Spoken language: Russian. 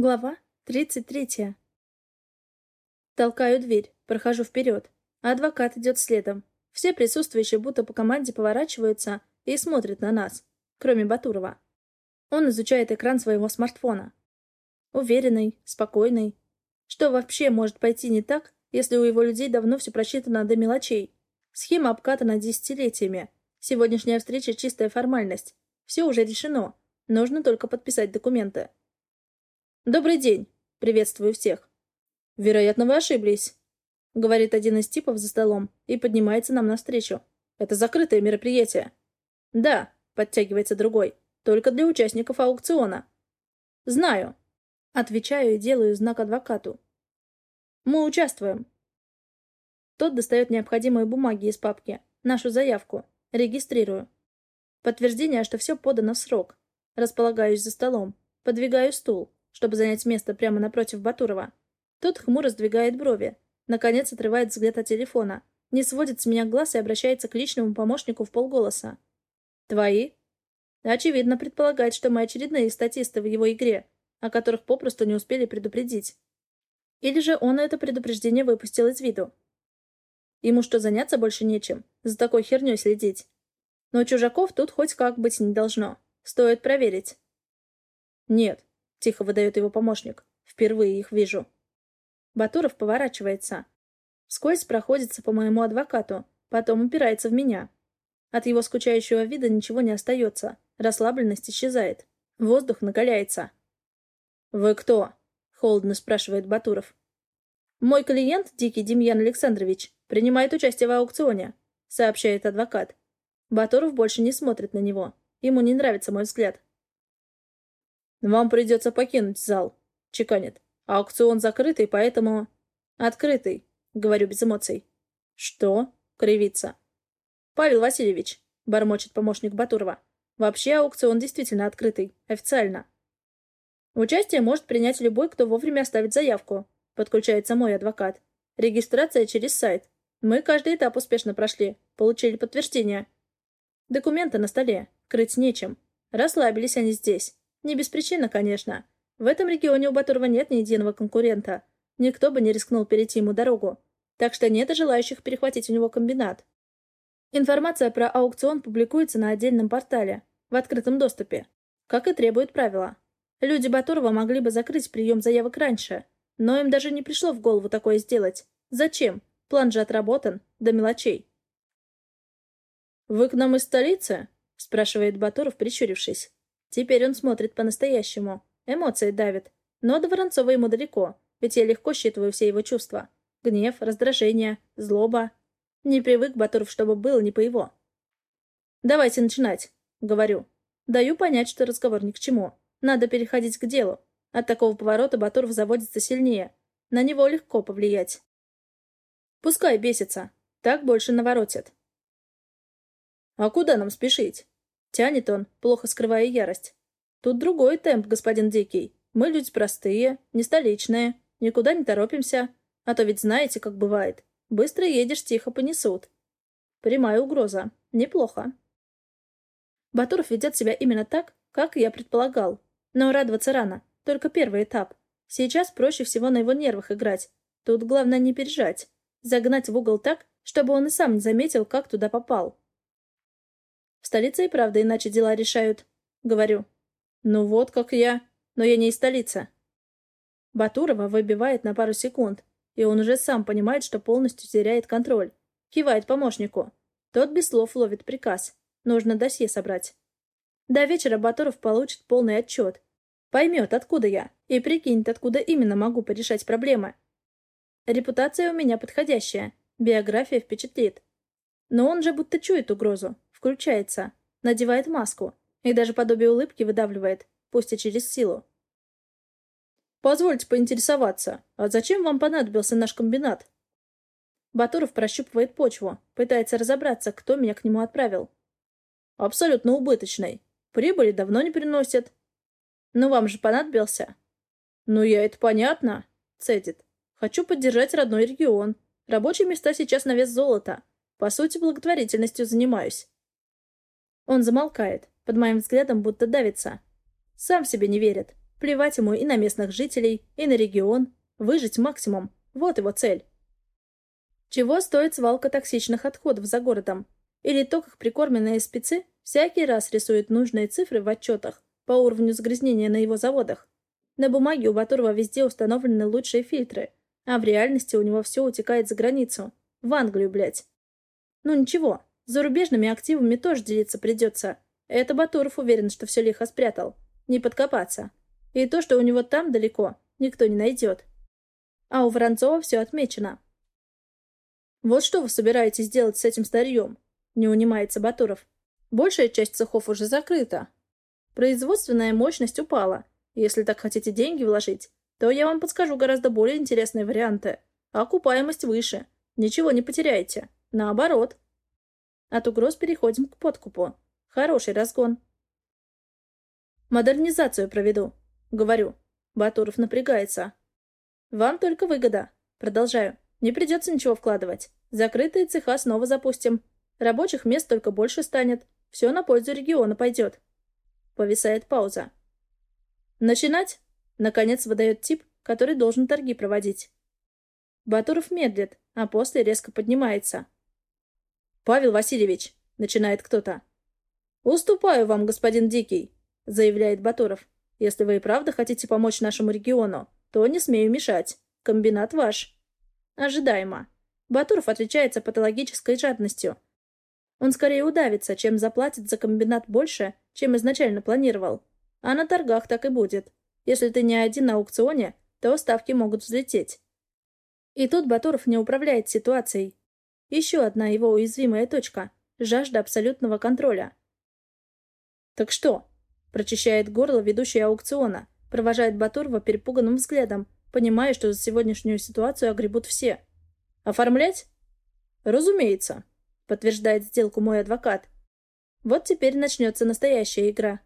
Глава 33. Толкаю дверь, прохожу вперед, а адвокат идет следом. Все присутствующие будто по команде поворачиваются и смотрят на нас, кроме Батурова. Он изучает экран своего смартфона. Уверенный, спокойный. Что вообще может пойти не так, если у его людей давно все просчитано до мелочей? Схема обкатана десятилетиями. Сегодняшняя встреча — чистая формальность. Все уже решено. Нужно только подписать документы. «Добрый день!» — приветствую всех. «Вероятно, вы ошиблись», — говорит один из типов за столом и поднимается нам навстречу. «Это закрытое мероприятие». «Да», — подтягивается другой, — «только для участников аукциона». «Знаю», — отвечаю и делаю знак адвокату. «Мы участвуем». Тот достает необходимые бумаги из папки, нашу заявку, регистрирую. Подтверждение, что все подано в срок. Располагаюсь за столом, подвигаю стул, чтобы занять место прямо напротив Батурова. Тот хмуро сдвигает брови. Наконец отрывает взгляд от телефона. Не сводит с меня глаз и обращается к личному помощнику в полголоса. «Твои?» Очевидно, предполагает, что мы очередные статисты в его игре, о которых попросту не успели предупредить. Или же он это предупреждение выпустил из виду. Ему что, заняться больше нечем? За такой херней следить? Но чужаков тут хоть как быть не должно. Стоит проверить. Нет, — тихо выдает его помощник. «Впервые их вижу». Батуров поворачивается. Вскользь проходится по моему адвокату, потом упирается в меня. От его скучающего вида ничего не остается. Расслабленность исчезает. Воздух накаляется. «Вы кто?» — холодно спрашивает Батуров. «Мой клиент, Дикий Демьян Александрович, принимает участие в аукционе», — сообщает адвокат. Батуров больше не смотрит на него. Ему не нравится мой взгляд. «Вам придется покинуть зал», — чеканит. «Аукцион закрытый, поэтому...» «Открытый», — говорю без эмоций. «Что?» — кривится. «Павел Васильевич», — бормочет помощник Батурова. «Вообще аукцион действительно открытый, официально». «Участие может принять любой, кто вовремя оставит заявку», — подключается мой адвокат. «Регистрация через сайт. Мы каждый этап успешно прошли, получили подтверждение. Документы на столе, крыть нечем. Расслабились они здесь. Не без причины, конечно. В этом регионе у Батурова нет ни единого конкурента. Никто бы не рискнул перейти ему дорогу. Так что нет и желающих перехватить у него комбинат. Информация про аукцион публикуется на отдельном портале, в открытом доступе, как и требуют правила. Люди Батурова могли бы закрыть прием заявок раньше, но им даже не пришло в голову такое сделать. Зачем? План же отработан, до мелочей. «Вы к нам из столицы?» — спрашивает Батуров, прищурившись. Теперь он смотрит по-настоящему. Эмоции давят. Но до Воронцова ему далеко, ведь я легко считываю все его чувства. Гнев, раздражение, злоба. Не привык Батуров, чтобы было не по его. «Давайте начинать», — говорю. Даю понять, что разговор ни к чему. Надо переходить к делу. От такого поворота Батуров заводится сильнее. На него легко повлиять. Пускай бесится. Так больше наворотит. «А куда нам спешить?» Тянет он, плохо скрывая ярость. Тут другой темп, господин Дикий. Мы люди простые, не столичные, никуда не торопимся. А то ведь знаете, как бывает. Быстро едешь, тихо понесут. Прямая угроза. Неплохо. Батуров ведет себя именно так, как я предполагал. Но радоваться рано. Только первый этап. Сейчас проще всего на его нервах играть. Тут главное не пережать. Загнать в угол так, чтобы он и сам не заметил, как туда попал. Столице и правда иначе дела решают. Говорю. Ну вот, как я. Но я не из столицы. Батурова выбивает на пару секунд, и он уже сам понимает, что полностью теряет контроль. Кивает помощнику. Тот без слов ловит приказ. Нужно досье собрать. До вечера Батуров получит полный отчет. Поймет, откуда я, и прикинет, откуда именно могу порешать проблемы. Репутация у меня подходящая, биография впечатлит. Но он же будто чует угрозу, Включается. Надевает маску. И даже подобие улыбки выдавливает, пусть и через силу. «Позвольте поинтересоваться, а зачем вам понадобился наш комбинат?» Батуров прощупывает почву, пытается разобраться, кто меня к нему отправил. «Абсолютно убыточный. Прибыли давно не приносит». «Ну вам же понадобился?» «Ну я это понятно», — цедит. «Хочу поддержать родной регион. Рабочие места сейчас на вес золота. По сути, благотворительностью занимаюсь. Он замолкает, под моим взглядом будто давится. Сам себе не верит. Плевать ему и на местных жителей, и на регион. Выжить максимум. Вот его цель. Чего стоит свалка токсичных отходов за городом? Или то, как прикормленные спецы всякий раз рисуют нужные цифры в отчетах по уровню загрязнения на его заводах? На бумаге у Батурова везде установлены лучшие фильтры, а в реальности у него все утекает за границу. В Англию, блядь. Ну ничего, зарубежными активами тоже делиться придется. Это Батуров уверен, что все лихо спрятал. Не подкопаться. И то, что у него там далеко, никто не найдет. А у Воронцова все отмечено. «Вот что вы собираетесь делать с этим старьем?» — не унимается Батуров. «Большая часть цехов уже закрыта. Производственная мощность упала. Если так хотите деньги вложить, то я вам подскажу гораздо более интересные варианты. Окупаемость выше. Ничего не потеряете. Наоборот. От угроз переходим к подкупу. Хороший разгон. Модернизацию проведу. Говорю. Батуров напрягается. Вам только выгода. Продолжаю. Не придется ничего вкладывать. Закрытые цеха снова запустим. Рабочих мест только больше станет. Все на пользу региона пойдет. Повисает пауза. Начинать? Наконец выдает тип, который должен торги проводить. Батуров медлит, а после резко поднимается. «Павел Васильевич!» — начинает кто-то. «Уступаю вам, господин Дикий», — заявляет Батуров. Если вы и правда хотите помочь нашему региону, то не смею мешать. Комбинат ваш. Ожидаемо. Батуров отличается патологической жадностью. Он скорее удавится, чем заплатит за комбинат больше, чем изначально планировал. А на торгах так и будет. Если ты не один на аукционе, то ставки могут взлететь. И тут Батуров не управляет ситуацией. Еще одна его уязвимая точка – жажда абсолютного контроля. «Так что, Прочищает горло ведущий аукциона, провожает Батурова перепуганным взглядом, понимая, что за сегодняшнюю ситуацию огребут все. «Оформлять?» «Разумеется», — подтверждает сделку мой адвокат. Вот теперь начнется настоящая игра.